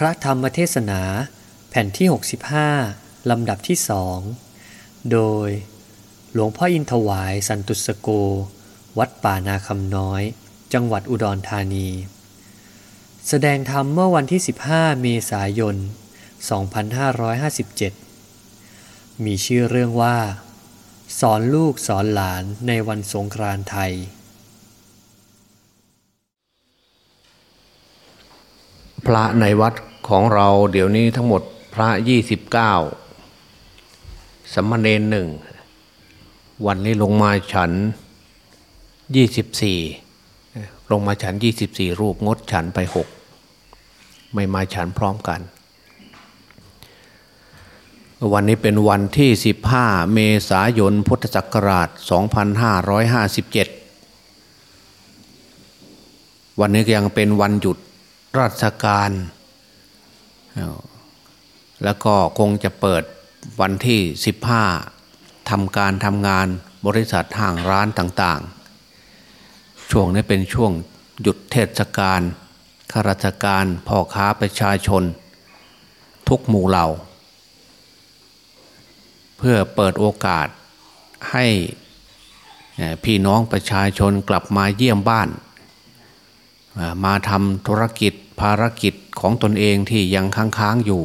พระธรรมเทศนาแผ่นที่ 65 ลำดับที่สองโดย หลวงพ่ออินทวายสันตุสโก วัดป่านาคำน้อย จังหวัดอุดรธานี แสดงธรรมเมื่อวันที่ 15 เมษายน 2557 มีชื่อเรื่องว่า สอนลูกสอนหลานในวันสงกรานต์ไทย พระในวัดของเราเดี๋ยวนี้ทั้งหมดพระยี่สิบเก้าสมณเณรหนึ่ง วันนี้ลงมาฉันยี่สิบสี่ลงมาฉันยี่สิบสี่รูปงดฉันไปหกไม่มาฉันพร้อมกัน วันนี้เป็นวันที่สิบห้าเมษายนพุทธศักราชสองพันห้าร้อยห้าสิบเจ็ดวันนี้ยังเป็นวันหยุด ราชการ แล้วก็คงจะเปิดวันที่ 15ทำการทำงานบริษัทห้างร้านต่างๆ ช่วงนี้เป็นช่วงหยุดเทศกาลข้าราชการพ่อค้าประชาชน ทุกหมู่เหล่า เพื่อเปิดโอกาสให้พี่น้องประชาชนกลับมาเยี่ยมบ้าน มาทำธุรกิจ ภารกิจของตนเองที่ยังค้างๆอยู่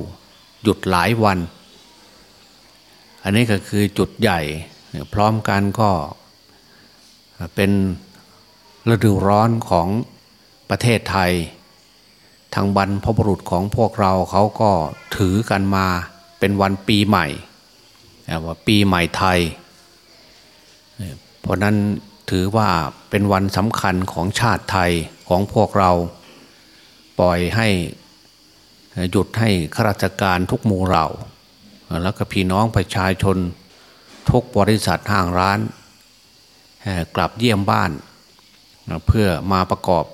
หยุดหลายวัน อันนี้ก็คือจุดใหญ่พร้อมกันก็เป็นฤดูร้อนของประเทศไทย ทางบรรพบุรุษของพวกเราเขาก็ถือกันมาเป็นวันปีใหม่ว่าปีใหม่ไทย เพราะนั้นถือว่าเป็นวันสำคัญของชาติไทยของพวกเรา ปล่อยให้หยุดให้ข้าราชการทุกหมู่เราแล้วก็พี่น้องประชาชนทุกบริษัทห้างร้าน กลับเยี่ยมบ้าน เพื่อมาประกอบ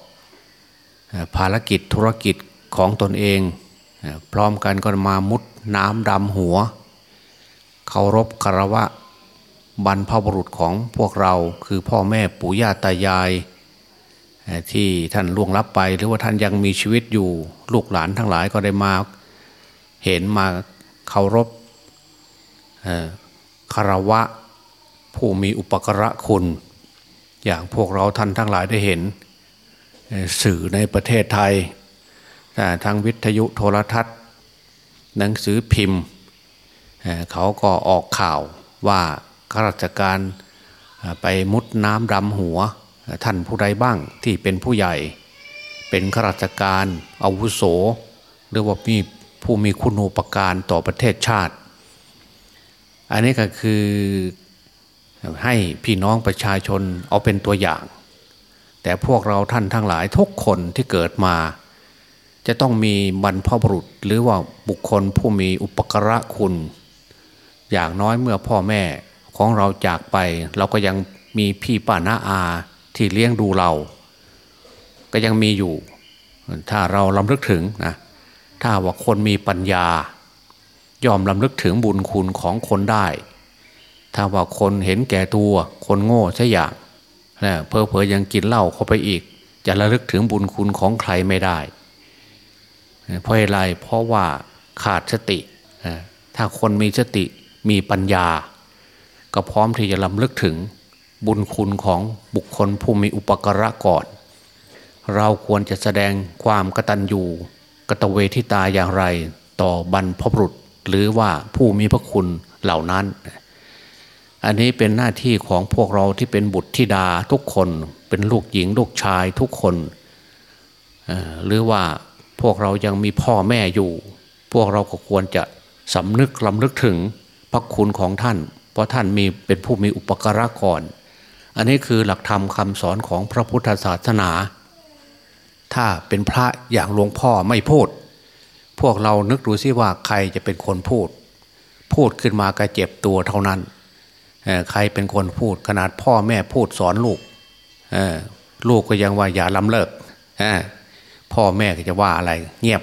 ภารกิจธุรกิจของตนเอง พร้อมกันก็มามุดน้ำดำหัวเคารพคารวะบรรพบุรุษของพวกเราคือพ่อแม่ปู่ย่าตายาย ที่ท่านล่วงลับไป หรือว่าท่านยังมีชีวิตอยู่ลูกหลานทั้งหลายก็ได้มาเห็นมาเคารพคารวะผู้มีอุปกระคุณ อย่างพวกเราท่านทั้งหลายได้เห็นสื่อในประเทศไทยทั้งวิทยุโทรทัศน์ หนังสือพิมพ์ เขาก็ออกข่าวว่าข้าราชการไปมุดน้ำดำหัว ท่านผู้ใดบ้างที่เป็นผู้ใหญ่ เป็นข้าราชการอาวุโส หรือว่ามีผู้มีคุณูปการต่อประเทศชาติ อันนี้ก็คือให้พี่น้องประชาชนเอาเป็นตัวอย่าง แต่พวกเราท่านทั้งหลายทุกคนที่เกิดมา จะต้องมีบรรพบุรุษหรือว่าบุคคลผู้มีอุปกระคุณ อย่างน้อยเมื่อพ่อแม่ของเราจากไป เราก็ยังมีพี่ป้าน้าอา ที่เลี้ยงดูเรา ก็ยังมีอยู่ ถ้าเราลำลึกถึงนะถ้าว่าคนมีปัญญา ยอมลำลึกถึงบุญคุณของคนได้ ถ้าว่าคนเห็นแก่ตัว คนโง่ใช่อย่างเพอเพอยังกินเหล้าเข้าไปอีก จะระลึกถึงบุญคุณของใครไม่ได้ เพราะอะไรเพราะว่าขาดสติถ้าคนมีสติมีปัญญา ก็พร้อมที่จะลำลึกถึง บุญคุณของบุคคลผู้มีอุปการะก่อน เราควรจะแสดงความกตัญญูกตเวทิตาอย่างไร ต่อบรรพบุรุษ หรือว่าผู้มีพระคุณเหล่านั้น อันนี้เป็นหน้าที่ของพวกเราที่เป็นบุตรธิดาทุกคนเป็นลูกหญิงลูกชายทุกคน หรือว่าพวกเรายังมีพ่อแม่อยู่ พวกเราก็ควรจะสำนึกลำลึกถึงพระคุณของท่าน เพราะท่านมีเป็นผู้มีอุปการะก่อน อันนี้คือหลักธรรมคำสอนของพระพุทธศาสนา ถ้าเป็นพระอย่างหลวงพ่อไม่พูด พวกเรานึกดูซิว่าใครจะเป็นคนพูด พูดขึ้นมาก็เจ็บตัวเท่านั้น ใครเป็นคนพูดขนาดพ่อแม่พูดสอนลูก ลูกก็ยังว่าอย่าล้ำเลิก พ่อแม่ก็จะว่าอะไรเงียบ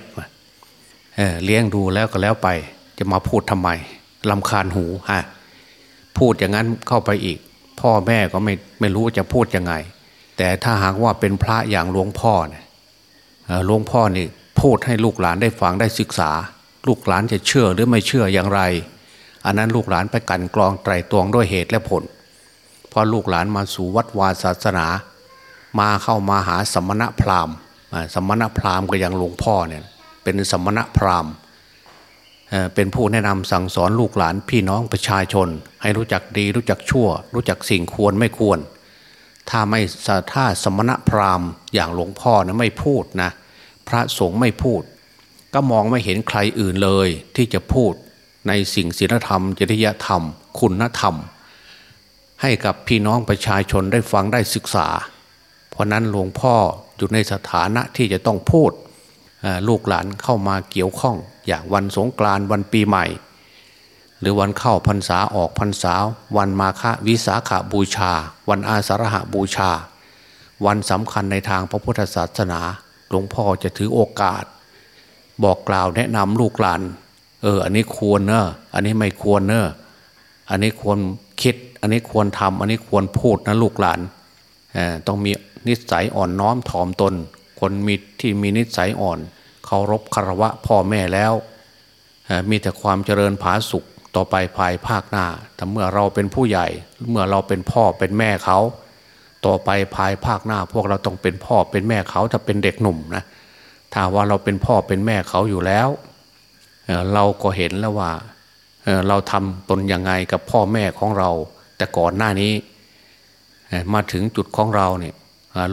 เลี้ยงดูแล้วก็แล้วไป จะมาพูดทำไมลำคาญหูฮะพูดอย่างนั้นเข้าไปอีก พ่อแม่ก็ไม่ไม่รู้จะพูดยังไง แต่ถ้าหากว่าเป็นพระอย่างหลวงพ่อเนี่ยหลวงพ่อนี่พพูดให้ลูกหลานได้ฟังได้ศึกษา ลูกหลานจะเชื่อหรือไม่เชื่ออย่างไร อันนั้นลูกหลานไปกันกรองไตรตรองด้วยเหตุและผลพอลูกหลานมาสู่วัดวาศาสนา มาเข้ามาหาสมณพราหมณ์สมณพราหมณ์ก็อยังหลวงพ่อเนี่ยเป็นสมณพราหมณ์ เป็นผู้แนะนำสั่งสอนลูกหลานพี่น้องประชาชน ให้รู้จักดีรู้จักชั่ว รู้จักสิ่งควรไม่ควร ถ้าไม่ถ้าสมณพราหมณ์อย่างหลวงพ่อนะไม่พูดนะพระสงฆ์ไม่พูด ก็มองไม่เห็นใครอื่นเลย ที่จะพูดในสิ่งศีลธรรม จริยธรรม คุณธรรม ให้กับพี่น้องประชาชนได้ฟังได้ศึกษา เพราะนั้นหลวงพ่ออยู่ในสถานะที่จะต้องพูด ลูกหลานเข้ามาเกี่ยวข้อง อย่างวันสงกรานต์วันปีใหม่ หรือวันเข้าพรรษาออกพรรษา วันมาฆวิสาขาบูชา วันอาสาฬหบูชา วันสำคัญในทางพระพุทธศาสนาหลวงพ่อจะถือโอกาส บอกกล่าวแนะนำลูกหลานเออ อันนี้ควรเนอะอันนี้ไม่ควรเนอะอันนี้ควรคิด อันนี้ควรทำอันนี้ควรพูดนะลูกหลานต้องมีนิสัยอ่อนน้อมถ่อมตน คนมีที่มีนิสัยอ่อน เคารพคารวะพ่อแม่แล้ว มีแต่ความเจริญผาสุขต่อไปภายภาคหน้าแต่เมื่อเราเป็นผู้ใหญ่ เมื่อเราเป็นพ่อเป็นแม่เขา ต่อไปภายภาคหน้า พวกเราต้องเป็นพ่อเป็นแม่เขาถ้าเป็นเด็กหนุ่มนะถ้าว่าเราเป็นพ่อเป็นแม่เขาอยู่แล้ว เราก็เห็นแล้วว่าเราทำตนยังไงกับพ่อแม่ของเรา แต่ก่อนหน้านี้ มาถึงจุดของเราเนี่ย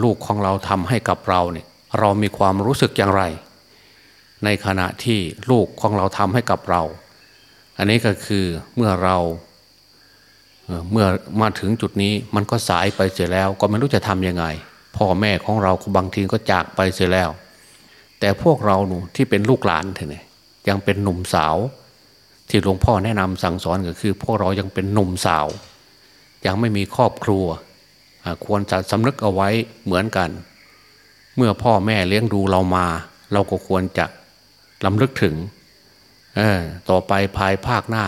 ลูกของเราทำให้กับเราเนี่ยเรามีความรู้สึกอย่างไร ในขณะที่ลูกของเราทำให้กับเรา อันนี้ก็คือเมื่อเราเมื่อมาถึงจุดนี้มันก็สายไปเสียแล้ว ก็ไม่รู้จะทำยังไง พ่อแม่ของเราบางทีก็จากไปเสียแล้ว แต่พวกเราหนูที่เป็นลูกหลานเถอะเนี่ยังเป็นหนุ่มสาว ที่หลวงพ่อแนะนำสั่งสอนก็คือ พวกเรายังเป็นหนุ่มสาว ยังไม่มีครอบครัว ควรจะสำนึกเอาไว้เหมือนกัน เมื่อพ่อแม่เลี้ยงดูเรามา เราก็ควรจะ ลำลึกถึงต่อไปภายภาคหน้า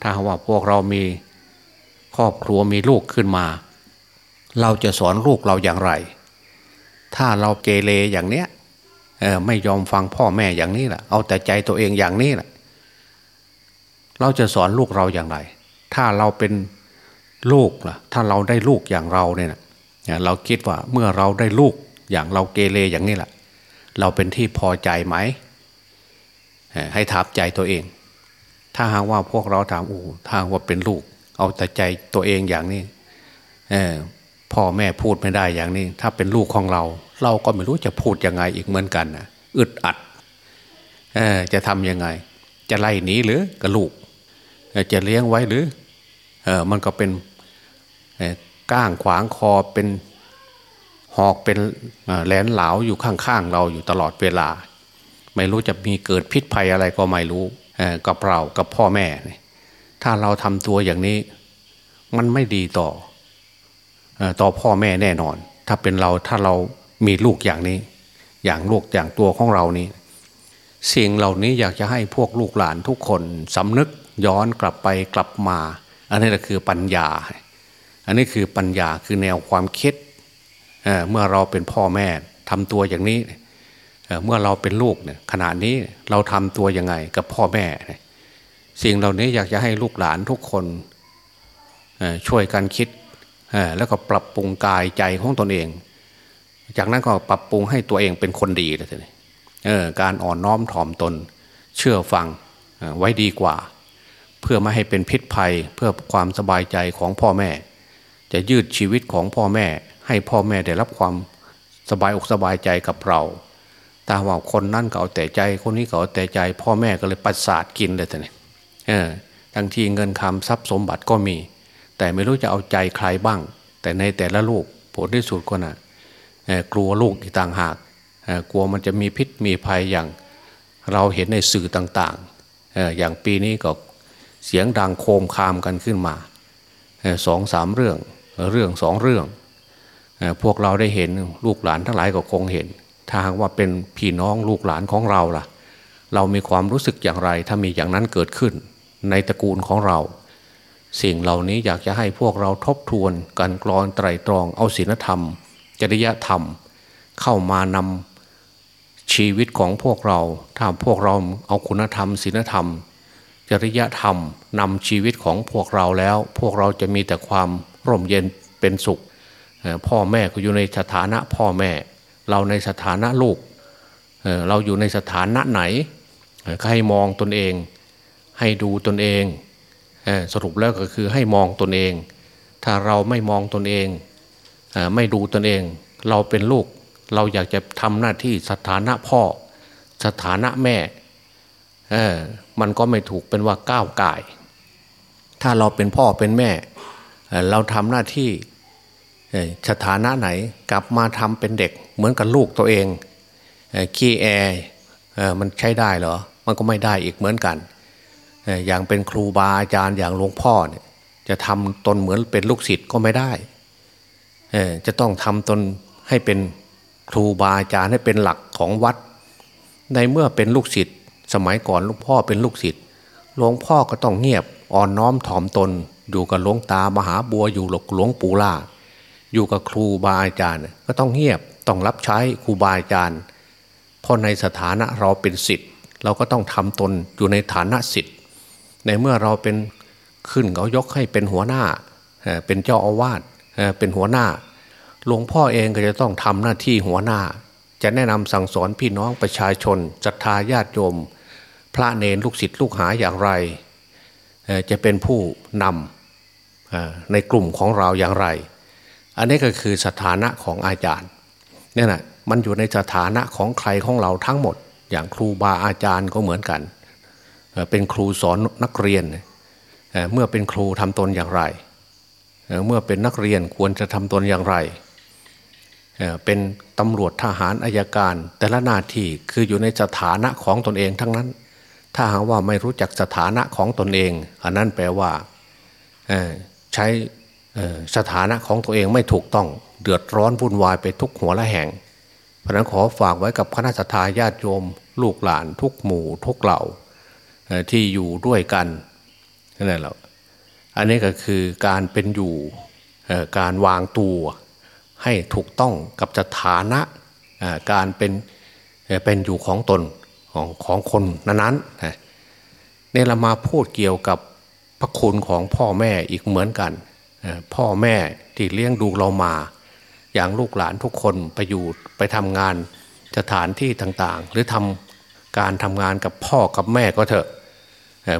ถ้าว่าพวกเรามีครอบครัวมีลูกขึ้นมา เราจะสอนลูกเราอย่างไร ถ้าเราเกเรอย่างเนี้ยไม่ยอมฟังพ่อแม่อย่างนี้แหละเอาแต่ใจตัวเองอย่างนี้แหละเราจะสอนลูกเราอย่างไร ถ้าเราเป็นลูกล่ะ ถ้าเราได้ลูกอย่างเราเนี่ยเราคิดว่าเมื่อเราได้ลูกอย่างเราเกเรอย่างนี้แหละเราเป็นที่พอใจไหม ให้ถามใจตัวเอง ถ้าหากว่าพวกเราถามอู้ถ้าว่าเป็นลูก เอาแต่ใจตัวเองอย่างนี้พ่อแม่พูดไม่ได้อย่างนี้ ถ้าเป็นลูกของเรา เราก็ไม่รู้จะพูดยังไงอีกเหมือนกันนะอึดอัดจะทำยังไง จะไล่หนีหรือกับลูก จะเลี้ยงไว้หรือเออมันก็เป็นก้างขวางคอเป็นหอกเป็นแหลนเหลาอยู่ข้างๆเราอยู่ตลอดเวลา ไม่รู้จะมีเกิดพิษภัยอะไรก็ไม่รู้กับเรากับพ่อแม่ ถ้าเราทำตัวอย่างนี้ มันไม่ดีต่อต่อพ่อแม่แน่นอน ถ้าเป็นเราถ้าเรามีลูกอย่างนี้ อย่างลูกอย่างตัวของเรานี้สิ่งเหล่านี้อยากจะให้พวกลูกหลานทุกคนสำนึกย้อนกลับไปกลับมา อันนี้แหละคือปัญญา อันนี้คือปัญญาคือแนวความคิดเเมื่อเราเป็นพ่อแม่ทำตัวอย่างนี้ เมื่อเราเป็นลูกเนี่ยขณะนี้เราทำตัวยังไงกับพ่อแม่ สิ่งเหล่านี้อยากจะให้ลูกหลานทุกคนช่วยกันคิดแล้วก็ปรับปรุงกายใจของตนเอง จากนั้นก็ปรับปรุงให้ตัวเองเป็นคนดีเลยการอ่อนน้อมถ่อมตน เชื่อฟังไว้ดีกว่า เพื่อไม่ให้เป็นพิษภัยเพื่อความสบายใจของพ่อแม่ จะยืดชีวิตของพ่อแม่ ให้พ่อแม่ได้รับความสบายอกสบายใจกับเรา แต่ว่าคนนั่นเก็เอาแต่ใจ คนนี้เก็เอาแต่ใจ พ่อแม่ก็เลยประสาทกินเลยแต่เนี่ยเออทั้งที่เงินคำทรัพย์สมบัติก็มี แต่ไม่รู้จะเอาใจใครบ้าง แต่ในแต่ละลูกผลที่สุดก็นะ่ะกลัวลูกอีกต่างหากกลัวมันจะมีพิษมีภัยอย่างเราเห็นในสื่อต่างๆ อย่างปีนี้ก็เสียงดังโคมคามกันขึ้นมาสองสามเรื่องเรื่องสองเรื่อง พวกเราได้เห็นลูกหลานทั้งหลายก็คงเห็น ถ้าหากว่าเป็นพี่น้องลูกหลานของเราล่ะ เรามีความรู้สึกอย่างไร ถ้ามีอย่างนั้นเกิดขึ้น ในตระกูลของเรา สิ่งเหล่านี้อยากจะให้พวกเราทบทวนกันกรอนไตรตรองเอาศีลธรรม จริยธรรม เข้ามานำชีวิตของพวกเรา ถ้าพวกเราเอาคุณธรรมศีลธรรม จริยธรรมนำชีวิตของพวกเราแล้ว พวกเราจะมีแต่ความร่มเย็นเป็นสุขพ่อแม่ก็อยู่ในสถานะพ่อแม่ เราในสถานะลูกเราอยู่ในสถานะไหนให้มองตนเอง ให้ดูตนเองสรุปแล้วก็คือให้มองตนเอง ถ้าเราไม่มองตนเอง ไม่ดูตนเอง เราเป็นลูก เราอยากจะทำหน้าที่สถานะพ่อ สถานะแม่มันก็ไม่ถูกเป็นว่าก้าวไก่ถ้าเราเป็นพ่อเป็นแม่ เราทำหน้าที่ สถานะไหนกลับมาทำเป็นเด็กเหมือนกับลูกตัวเองขี้แอมันใช้ได้เหรอ มันก็ไม่ได้อีกเหมือนกัน อย่างเป็นครูบาอาจารย์อย่างหลวงพ่อเนี่ยจะทำตนเหมือนเป็นลูกศิษย์ก็ไม่ได้ จะต้องทำตนให้เป็นครูบาอาจารย์ให้เป็นหลักของวัด ในเมื่อเป็นลูกศิษย์สมัยก่อนหลวงพ่อเป็นลูกศิษย์หลวงพ่อก็ต้องเงียบอ่อนน้อมถ่อมตนอยู่กับหลวงตามหาบัวอยู่หลกหลวงปู่ล่า อยู่กับครูบาอาจารย์ ก็ต้องเงียบต้องรับใช้ครูบาอาจารย์เพราะในสถานะเราเป็นศิษย์เราก็ต้องทำตนอยู่ในฐานะศิษย์ในเมื่อเราเป็นขึ้นเขายกให้เป็นหัวหน้าเป็นเจ้าอาวาสเป็นหัวหน้าหลวงพ่อเองก็จะต้องทำหน้าที่หัวหน้า จะแนะนำสั่งสอนพี่น้องประชาชนศรัทธาญาติโยม พระเนรลูกศิษย์ลูกหาอย่างไร จะเป็นผู้นำในกลุ่มของเราอย่างไร อันนี้ก็คือสถานะของอาจารย์เนี่ยนะมันอยู่ในสถานะของใครของเราทั้งหมด อย่างครูบาอาจารย์ก็เหมือนกัน เป็นครูสอนนักเรียน เมื่อเป็นครูทำตนอย่างไร เมื่อเป็นนักเรียนควรจะทำตนอย่างไร เป็นตำรวจทหารอายการ แต่ละหน้าที่คืออยู่ในสถานะของตนเองทั้งนั้น ถ้าหากว่าไม่รู้จักสถานะของตนเอง อันนั้นแปลว่าใช้ สถานะของตัวเองไม่ถูกต้องเดือดร้อนวุ่นวายไปทุกหัวละแห่งเพราะนั้นขอฝากไว้กับคณะสัตยาญาติโยม ลูกหลานทุกหมู่ทุกเหล่าที่อยู่ด้วยกันนั่นแหละอันนี้ก็คือการเป็นอยู่การวางตัวให้ถูกต้องกับสถานะการเป็นเป็นอยู่ของตนของของคนนั้นๆเนี่ยเรามาพูดเกี่ยวกับพระคุณของพ่อแม่อีกเหมือนกัน พ่อแม่ที่เลี้ยงดูเรามา อย่างลูกหลานทุกคนไปอยู่ไปทำงานสถานที่ต่างๆ หรือทำการทำงานกับพ่อกับแม่ก็เถอะ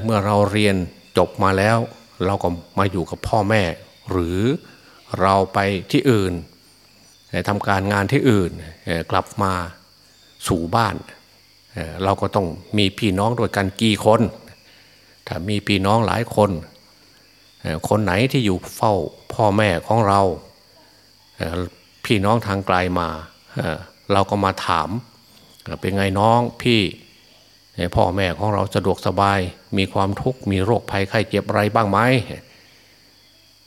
เมื่อเราเรียนจบมาแล้ว เราก็มาอยู่กับพ่อแม่ หรือเราไปที่อื่นทำการงานที่อื่นกลับมาสู่บ้าน เราก็ต้องมีพี่น้องด้วยกันกี่คน ถ้ามีพี่น้องหลายคน คนไหนที่อยู่เฝ้าพ่อแม่ของเราพี่น้องทางไกลมาเราก็มาถาม เป็นไงน้องพี่พ่อแม่ของเราสะดวกสบาย มีความทุกข์มีโรคภัยไข้เจ็บอะไรบ้างไหม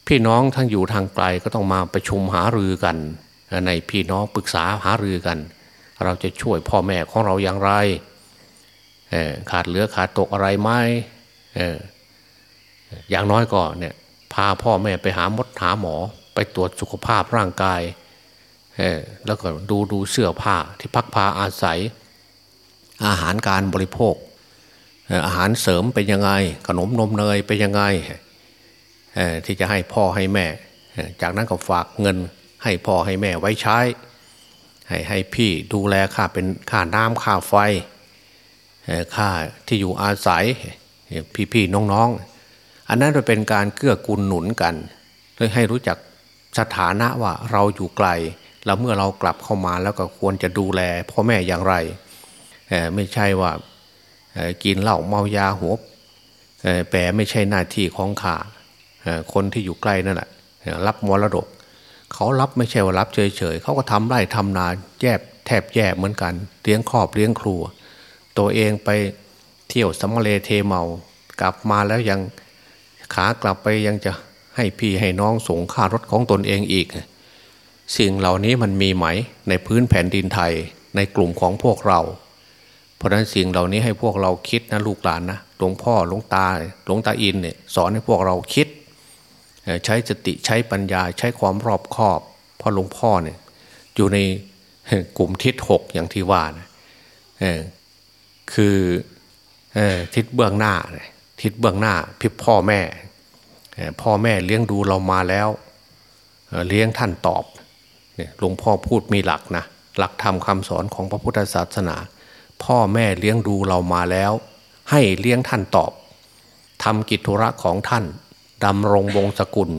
พี่น้องทั้งอยู่ทางไกลก็ต้องมาประชุมหารือกัน ในพี่น้องปรึกษาหารือกัน เราจะช่วยพ่อแม่ของเราอย่างไรขาดเหลือขาดตกอะไรไหม อย่างน้อยก็เนี่ยพาพ่อแม่ไปหามดหาหมอ ไปตรวจสุขภาพร่างกายแล้วก็ดูดูเสื้อผ้าที่พักพาอาศัย อาหารการบริโภค อาหารเสริมเป็นยังไง ขนมนมเนยเป็นยังไงที่จะให้พ่อให้แม่ จากนั้นก็ฝากเงินให้พ่อให้แม่ไว้ใช้ ให้ให้พี่ดูแลค่าเป็นค่าน้ำค่าไฟค่าที่อยู่อาศัยพี่ๆน้องๆ อันนั้นจะเป็นการเกื้อกูลหนุนกันเพื่อให้รู้จักสถานะว่าเราอยู่ไกลแล้วเมื่อเรากลับเข้ามาแล้วก็ควรจะดูแลพ่อแม่อย่างไรไม่ใช่ว่ากินเหล้าเมายาหัวแปรไม่ใช่หน้าที่ของข้าคนที่อยู่ใกล้นั่นแหละรับมรดก เขารับไม่ใช่ว่ารับเฉยๆเขาก็ทำไร่ทำนาแยบแทบแย่เหมือนกันเลี้ยงครอบเลี้ยงครัว ตัวเองไปเที่ยวสมเลเทเมากลับมาแล้วยัง ขากลับไปยังจะให้พี่ให้น้องส่งค่ารถของตนเองอีก สิ่งเหล่านี้มันมีไหมในพื้นแผ่นดินไทยในกลุ่มของพวกเรา เพราะฉะนั้นสิ่งเหล่านี้ให้พวกเราคิดนะลูกหลานนะหลวงพ่อหลวงตาหลวงตาอินเนี่ยสอนให้พวกเราคิด ใช้สติใช้ปัญญาใช้ความรอบคอบเพราะหลวงพ่อเนี่ยอยู่ในกลุ่มทิศหกอย่างที่ว่านะคืออทิศเบื้องหน้าเนี่ย ทิศเบื้องหน้าพี่พ่อแม่ พ่อแม่เลี้ยงดูเรามาแล้ว เลี้ยงท่านตอบหลวงพ่อพูดมีหลักนะหลักธรรมคาสอนของพระพุทธศาสนา พ่อแม่เลี้ยงดูเรามาแล้ว ให้เลี้ยงท่านตอบทำกิจธุระของท่านดำรงวงศกุล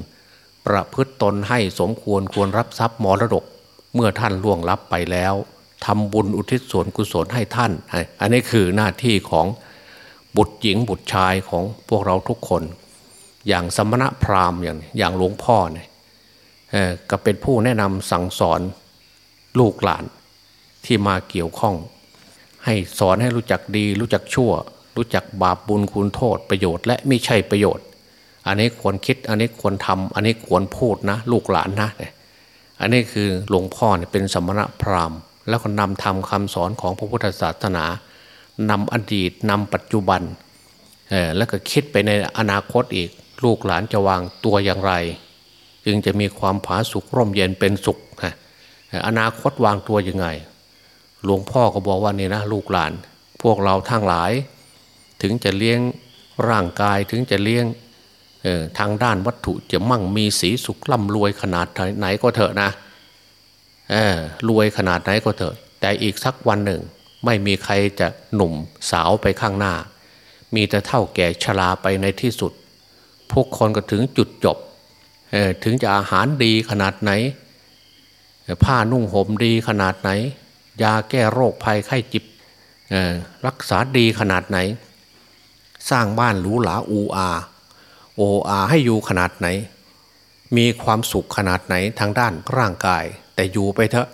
ประพฤตตนให้สมควรควรรับทรัพย์มรดก เมื่อท่านล่วงลับไปแล้วทำบุญอุทิศส่วนกุศลให้ท่าน อันนี้คือหน้าที่ของ บุตรหญิงบุตรชายของพวกเราทุกคน อย่างสมณะพราหมณ์อย่างอย่างหลวงพ่อเนี่ยก็เป็นผู้แนะนำสั่งสอนลูกหลานที่มาเกี่ยวข้อง ให้สอนให้รู้จักดี รู้จักชั่ว รู้จักบาปบุญคุณโทษประโยชน์ และไม่ใช่ประโยชน์ อันนี้ควรคิดอันนี้ควรทำอันนี้ควรพูดนะ ลูกหลานนะอันนี้คือหลวงพ่อเนี่ยเป็นสมณะพราหมณ์ แล้วก็นำทำคำสอนของพระพุทธศาสนา นำอดีตนำปัจจุบันแล้วก็คิดไปในอนาคตอีก ลูกหลานจะวางตัวอย่างไร จึงจะมีความผาสุกร่มเย็นเป็นสุขอนาคตวางตัวยังไง หลวงพ่อก็บอกว่านี่นะลูกหลาน พวกเราทั้งหลาย ถึงจะเลี้ยงร่างกายถึงจะเลี้ยงทางด้านวัตถุจะมั่งมีสีสุขร่ำรวยขนาดไหนก็เถอะนะรวยขนาดไหนก็เถอะ แต่อีกสักวันหนึ่ง ไม่มีใครจะหนุ่มสาวไปข้างหน้า มีแต่เท่าแก่ชราไปในที่สุด พวกคนก็ถึงจุดจบ ถึงจะอาหารดีขนาดไหน ผ้านุ่งห่มดีขนาดไหน ยาแก้โรคภัยไข้จิบรักษาดีขนาดไหน สร้างบ้านหรูหราอูอาโออาให้อยู่ขนาดไหน มีความสุขขนาดไหนทางด้านร่างกาย แต่อยู่ไปเถอะ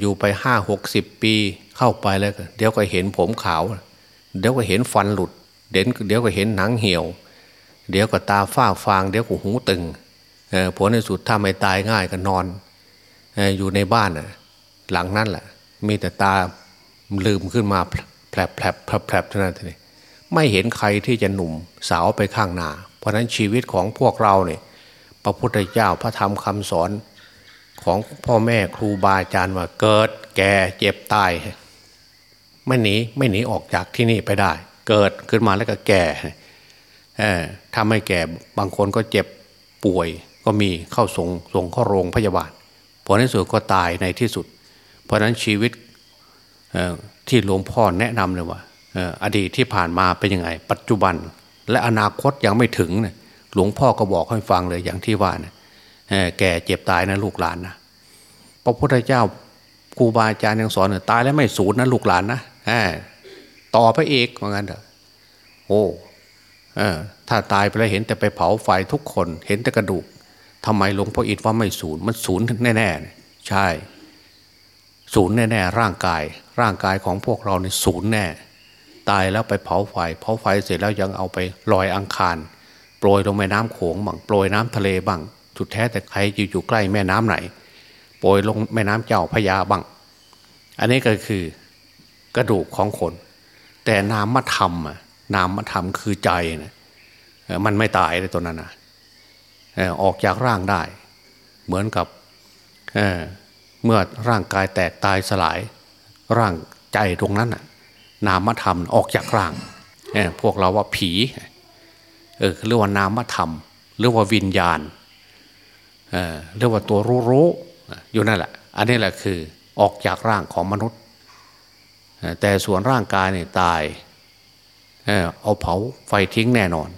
อยู่ไปห้าหกสิบปี เข้าไปแล้วเดี๋ยวก็เห็นผมขาว เดี๋ยวก็เห็นฟันหลุด เดี๋ยวเดี๋ยวก็เห็นหนังเหี่ยว เดี๋ยวก็ตาฝ้าฟาง เดี๋ยวก็หูตึงผลในสุดถ้าไม่ตายง่ายก็นอนอยู่ในบ้านหลังนั้นแหละมีแต่ตาลืมขึ้นมาแผลแผลบแผลบแผลบเท่านั้นเองไม่เห็นใครที่จะหนุ่มสาวไปข้างหน้า เพราะนั้นชีวิตของพวกเราเนี่ยพระพุทธเจ้าพระธรรมคำสอนของพ่อแม่ครูบาอาจารย์ว่าเกิดแก่เจ็บตาย ไม่หนีไม่หนีออกจากที่นี่ไปได้ เกิดขึ้นมาแล้วก็แก่ถ้าไม่แก่บางคนก็เจ็บป่วยก็มีเข้าส่งส่งเข้าโรงพยาบาลผลในสุดก็ตายในที่สุด เพราะนั้นชีวิตที่หลวงพ่อแนะนำเลยว่าอดีตที่ผ่านมาเป็นยังไง ปัจจุบันและอนาคตยังไม่ถึงเนี่ยหลวงพ่อก็บอกให้ฟังเลยอย่างที่ว่าเนี่ยแก่เจ็บตายนะลูกหลานนะพระพุทธเจ้าครูบาอาจารย์ยังสอนตายแล้วไม่สูญนะลูกหลานนะ ต่อพระเอกเหมือนกันเถอะโอ้ถ้าตายไปแล้วเห็นแต่ไปเผาไฟทุกคนเห็นแต่กระดูกทำไมหลวงพ่ออิฐว่าไม่สูญมันสูญแน่ๆใช่สูญแน่ๆร่างกาย ร่างกายของพวกเราเนี่ยสูญแน่ ตายแล้วไปเผาไฟ เผาไฟเสร็จแล้วยังเอาไปลอยอังคารโปรยลงแม่น้ำโขงบ้างโปรยน้ำทะเลบ้างจุดแท้แต่ใครอยู่อยู่ใกล้แม่น้ำไหน โปรยลงแม่น้ำเจ้าพยาบ้าง อันนี้ก็คือ กระดูกของคน แต่นามธรรมนามธรรมคือใจนะมันไม่ตายเลยตัวนั้นนะออกจากร่างได้ เหมือนกับเเมื่อร่างกายแตกตายสลาย ร่างใจตรงนั้นน่ะ นามธรรมออกจากร่างพวกเราว่าผีเออเรียกว่านามธรรมเรียกว่าวิญญาณเเรียกว่าตัวรู้รู้อยู่นั่นแหละ อันนี้แหละคือออกจากร่างของมนุษย์ แต่ส่วนร่างกายเนี่ยตายเอาเผาไฟทิ้งแน่นอน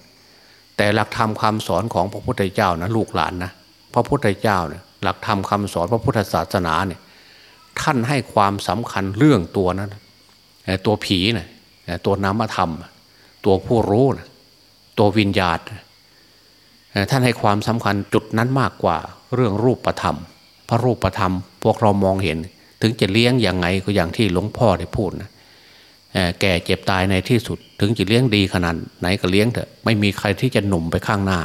แต่หลักธรรมคาสอนของพระพุทธเจ้านะลูกหลานนะพระพุทธเจ้าเนี่ยหลักธรรมคาสอนพระพุทธศาสนาเนี่ยท่านให้ความสำคัญเรื่องตัวนั้นตัวผีนะตัวนามธรรม ตัวผู้รู้นะตัววิญญาณท่านให้ความสำคัญจุดนั้นมากกว่าเรื่องรูปธรรม พระรูปธรรม พวกเรามองเห็น ถึงจะเลี้ยงอย่างไงก็อย่างที่หลวงพ่อได้พูดนะแก่เจ็บตายในที่สุด ถึงจะเลี้ยงดีขนาดไหนก็เลี้ยงเถอะไม่มีใครที่จะหนุ่มไปข้างหน้า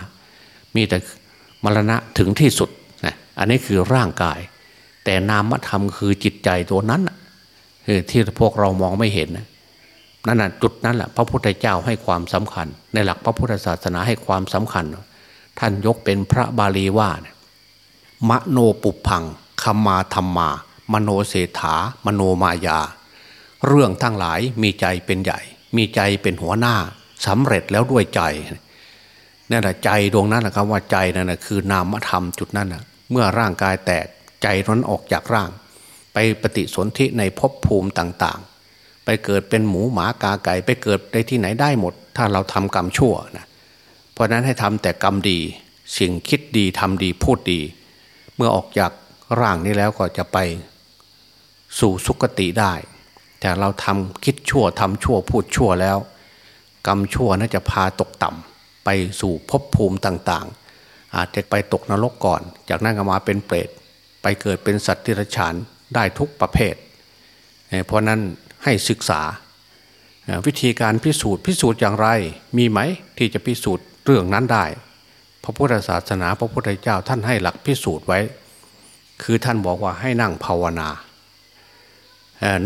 มีแต่มรณะถึงที่สุดนะอันนี้คือร่างกาย แต่นามธรรมคือจิตใจตัวนั้นคือที่พวกเรามองไม่เห็นนั่นแหะจุดนั้นแหละพระพุทธเจ้าให้ความสำคัญ ในหลักพระพุทธศาสนาให้ความสำคัญ ท่านยกเป็นพระบาลีว่ามโนปุพังคมาธรรมา มโนเศรษฐามโนมายา เรื่องทั้งหลายมีใจเป็นใหญ่ มีใจเป็นหัวหน้าสำเร็จแล้วด้วยใจนั่นแหละใจดวงนั้นนะครับว่าใจนั่นแหะคือนามธรรมจุดนั้นนะเมื่อร่างกายแตกใจนั้นออกจากร่าง ไปปฏิสนธิในภพภูมิต่างๆ ไปเกิดเป็นหมูหมากาไก่ไปเกิดในที่ไหนได้หมด ถ้าเราทำกรรมชั่วนะเพราะนั้นให้ทำแต่กรรมดี สิ่งคิดดีทำดีพูดดี เมื่อออกจากร่างนี้แล้วก็จะไป สู่สุคติได้ แต่เราทำคิดชั่วทำชั่วพูดชั่วแล้ว กรรมชั่วน่าจะพาตกต่ำไปสู่ภพภูมิต่างๆ อาจจะไปตกนรกก่อน จากนั้นก็มาเป็นเปรตไปเกิดเป็นสัตว์ที่รฉานได้ทุกประเภท เพราะนั้นให้ศึกษาวิธีการพิสูจน์พิสูจน์อย่างไร มีไหมที่จะพิสูจน์เรื่องนั้นได้ พระพุทธศาสนาพระพุทธเจ้าท่านให้หลักพิสูจน์ไว้ คือท่านบอกว่าให้นั่งภาวนา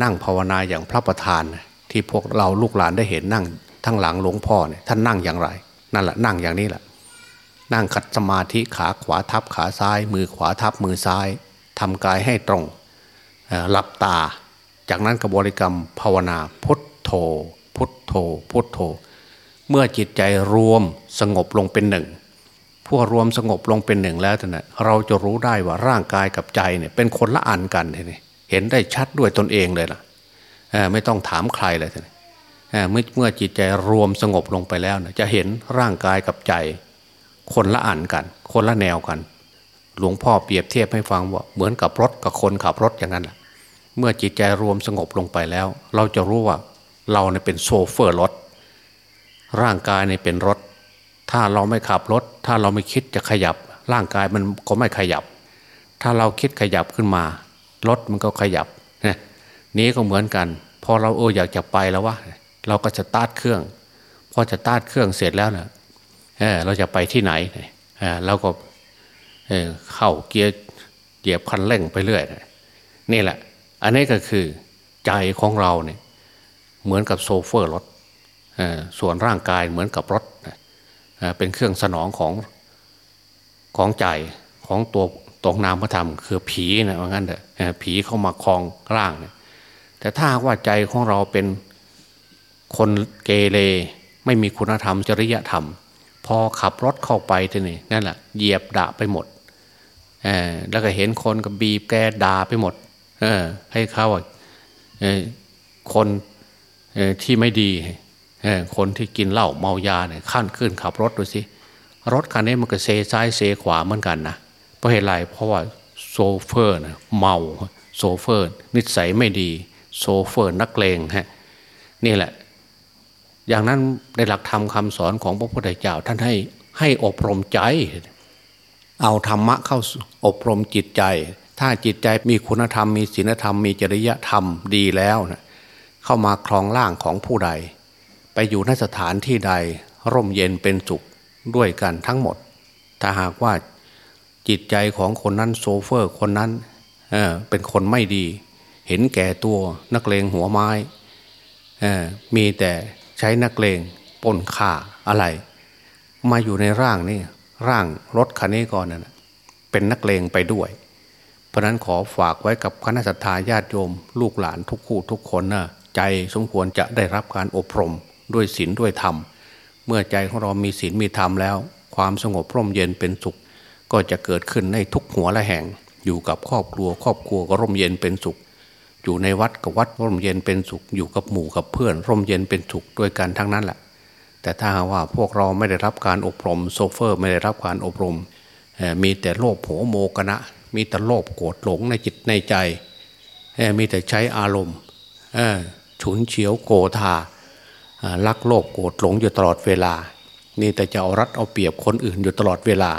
นั่งภาวนาอย่างพระประธาน ที่พวกเราลูกหลานได้เห็นนั่งทั้งหลังหลวงพ่อเนี่ยท่านนั่งอย่างไร นั่นแหละนั่งอย่างนี้แหละนั่งคัดสมาธิขาขวาทับขาซ้าย มือขวาทับมือซ้ายทำกายให้ตรงหลับตา จากนั้นกบริกรรมภาวนาพุทโธ พุทโธ พุทโธ เมื่อจิตใจรวมสงบลงเป็นหนึ่งพวกรวมสงบลงเป็นหนึ่งแล้วนะเราจะรู้ได้ว่าร่างกายกับใจเนี่ยเป็นคนละอันกันทีนี้ เห็นได้ชัดด้วยตนเองเลยล่ะไม่ต้องถามใครเลยเมื่อเมื่อจิตใจรวมสงบลงไปแล้วนะจะเห็นร่างกายกับใจ คนละอันกัน คนละแนวกัน หลวงพ่อเปรียบเทียบให้ฟังว่าเหมือนกับรถกับคนขับรถอย่างนั้นแหละเมื่อจิตใจรวมสงบลงไปแล้ว เราจะรู้ว่าเราเนี่ยเป็นโซเฟอร์รถ ร่างกายเนี่ยเป็นรถ ถ้าเราไม่ขับรถ ถ้าเราไม่คิดจะขยับ ร่างกายมันก็ไม่ขยับ ถ้าเราคิดขยับขึ้นมา รถมันก็ขยับนี้ก็เหมือนกัน พอเราเอออยากจะไปแล้ววะเราก็จะตัดเครื่องพอจะตัดเครื่องเสร็จแล้วเนะ่ยเราจะไปที่ไหนเราก็เข้าเกียร์เหยียบคันเร่งไปเรื่อยนี่แหละ อันนี้ก็คือใจของเราเนี่ยเหมือนกับโซเฟอร์รถส่วนร่างกายเหมือนกับรถเป็นเครื่องสนองของของใจของตัว ตกนามพระธรรมคือผีนะว่างั้นเถอะผีเข้ามาคลองร่างเนี่ยแต่ถ้าว่าใจของเราเป็นคนเกเรไม่มีคุณธรรมจริยธรรม พอขับรถเข้าไปทีนี่นั่นแหละเหยียบด่าไปหมดแล้วก็เห็นคนก็บีบแตรด่าไปหมดให้เขาคนที่ไม่ดีคนที่กินเหล้าเมายาเนี่ยขั้นขึ้นขับรถดูสิรถคันนี้มันก็เซซ้ายเซขวาเหมือนกันนะ เพราะเหตุไรเพราะว่าโชเฟอร์นะเมาโชเฟอร์ นิสัยไม่ดี โชเฟอร์นักเลงฮะนี่แหละ อย่างนั้นในหลักธรรมคำสอนของพระพุทธเจ้าท่านให้ให้อบรมใจ เอาธรรมะเข้าอบรมจิตใจ ถ้าจิตใจมีคุณธรรมมีศีลธรรมมีจริยธรรมดีแล้วนะเข้ามาครองร่างของผู้ใด ไปอยู่ในสถานที่ใดร่มเย็นเป็นสุขด้วยกันทั้งหมด ถ้าหากว่า จิตใจของคนนั้นโซเฟอร์คนนั้นเเป็นคนไม่ดี เห็นแก่ตัวนักเลงหัวไม้มีแต่ใช้นักเลงปนข่าอะไร มาอยู่ในร่างนี่ร่างรถคันนี้ก่อนนะเป็นนักเลงไปด้วย เพราะนั้นขอฝากไว้กับคณะสัตยาญาติโยม ลูกหลานทุกคู่ทุกคนนะใจสมควรจะได้รับการอบรมด้วยศีลด้วยธรรม เมื่อใจของเรามีศีลมีธรรมแล้ว ความสงบร่มเย็นเป็นสุข ก็จะเกิดขึ้นในทุกหัวละแห่ง อยู่กับครอบครัว ครอบครัวก็ร่มเย็นเป็นสุข อยู่ในวัดกับวัดร่มเย็นเป็นสุข อยู่กับหมู่กับเพื่อน ร่มเย็นเป็นสุขด้วยกันทั้งนั้นแหละแต่ถ้าว่าพวกเราไม่ได้รับการอบรมโซเฟอร์ ไม่ได้รับการอบรม มีแต่โลภโหโมกนะ มีแต่โลภโกรธหลงในจิตในใจ มีแต่ใช้อารมณ์ฉุนเฉียวโกธาลักโลภโกรธหลงอยู่ตลอดเวลา นี่แต่จะเอารัดเอาเปรียบคนอื่นอยู่ตลอดเวลา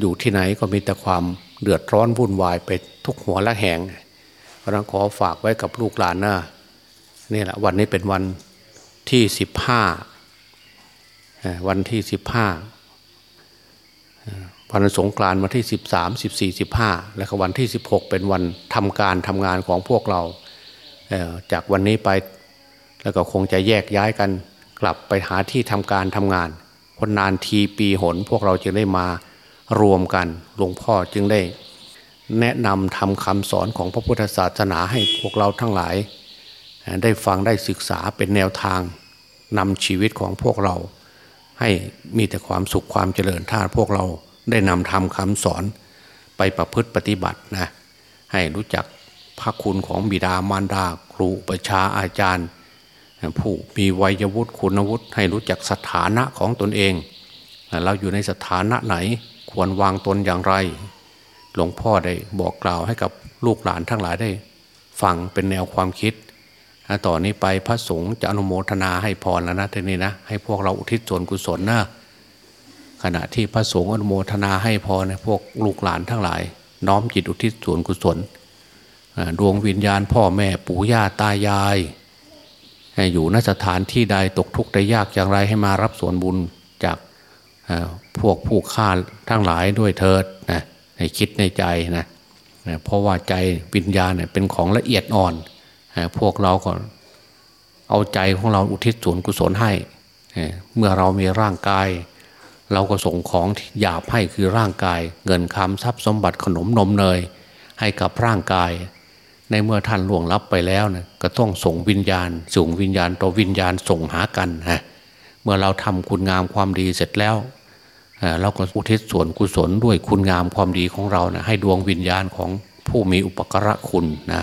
อยู่ที่ไหนก็มีแต่ความเดือดร้อนวุ่นวายไปทุกหัวละแหง เพราะนั้นขอฝากไว้กับลูกหลานนะนี่แหละวันนี้เป็นวันที่สิบห้าวันที่สิบห้าวันสงกรานต์วันที่สิบสามสิบสี่สิบห้าแล้วก็วันที่สิบหกเป็นวันทำการทำงานของพวกเราจากวันนี้ไปแล้วก็คงจะแยกย้ายกันกลับไปหาที่ทำการทำงานคนนานทีปีหนพวกเราจึงได้มา รวมกันหลวงพ่อจึงได้ แนะนำทำคำสอนของพระพุทธศาสนาให้พวกเราทั้งหลาย ได้ฟังได้ศึกษาเป็นแนวทางนำชีวิตของพวกเรา ให้มีแต่ความสุขความเจริญถ้าพวกเราได้นำทำคำสอนไปประพฤติปฏิบัตินะให้รู้จักพระคุณของบิดามารดา ครูประชาอาจารย์ ผู้มีวัยวุฒิคุณวุฒิให้รู้จักสถานะของตนเอง เราอยู่ในสถานะไหน ควรวางตนอย่างไร หลวงพ่อได้บอกกล่าวให้กับลูกหลานทั้งหลายได้ ฟังเป็นแนวความคิดต่อนนี้ไปพระสงฆ์จะอนุโมทนาให้พรแล้วนะทีนี้นะให้พวกเราอุทิศส่วนกุศลนะขณะที่พระสงฆ์อนุโมทนาให้พรพวกลูกหลานทั้งหลาย น้อมจิตอุทิศส่วนกุศลดวงวิญญาณพ่อแม่ปู่ย่าตายายอยู่นสถานที่ใดตกทุกข์ได้ยากอย่างไรให้มารับส่วนบุญจาก พวกผู้ฆ่าทั้งหลายด้วยเถิดนะให้คิดในใจนะเพราะว่าใจวิญญาณเป็นของละเอียดอ่อนพวกเราก็เอาใจของเราอุทิศส่วนกุศลให้ เมื่อเรามีร่างกาย เราก็ส่งของหยาบให้คือร่างกาย เงินคำทรัพย์สมบัติขนมนมเนยให้กับร่างกาย ในเมื่อท่านล่วงลับไปแล้วนะก็ต้องส่งวิญญาณส่งวิญญาณต่อวิญญาณส่งหากันฮะเมื่อเราทำคุณงามความดีเสร็จแล้ว เราก็อุทิศส่วนกุศลด้วยคุณงามความดีของเรานะให้ดวงวิญญาณของผู้มีอุปกระคุณนะ